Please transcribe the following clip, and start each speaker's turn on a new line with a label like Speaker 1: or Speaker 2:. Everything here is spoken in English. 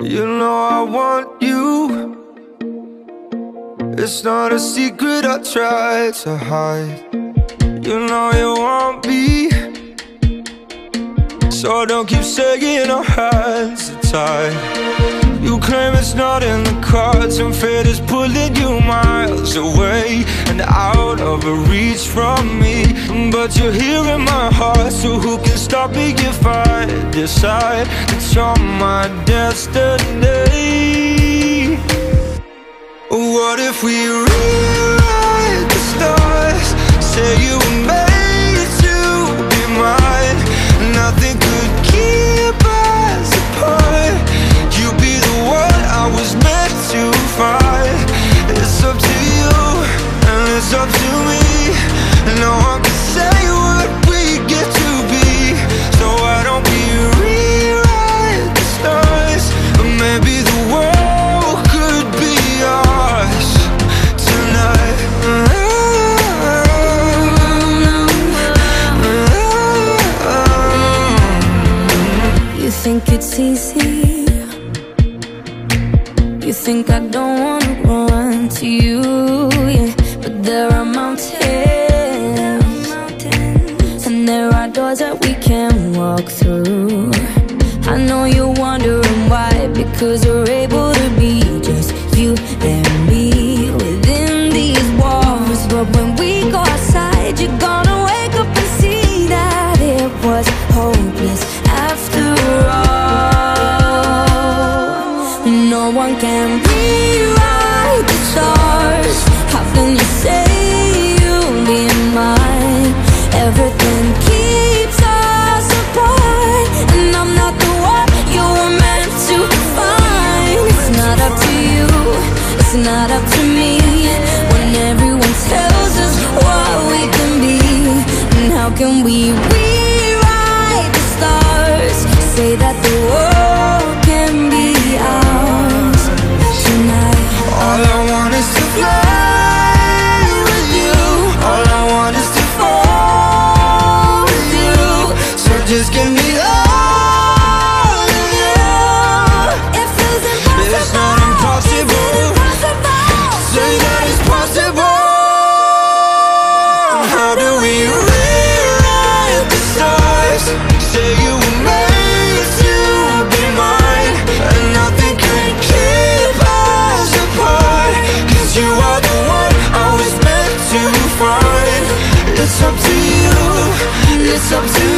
Speaker 1: You know I want you. It's not a secret I try to hide. You know you want me So don't keep saying our hands tied. You claim it's not in the cards And fate is pulling you miles away And out of reach from me. But you're here in my heart So who can stop me if I decide That you're my destiny? What if we rewrite
Speaker 2: think I don't wanna run to you, yeah. But there are mountains, and there are doors that we can walk through. I know you're wondering why, because we're able to be just you and can we rewrite the stars? Say that the world can be ours tonight.
Speaker 1: All I want is to fly with you All I want is to fall with you So just give me It's up to you, it's up to me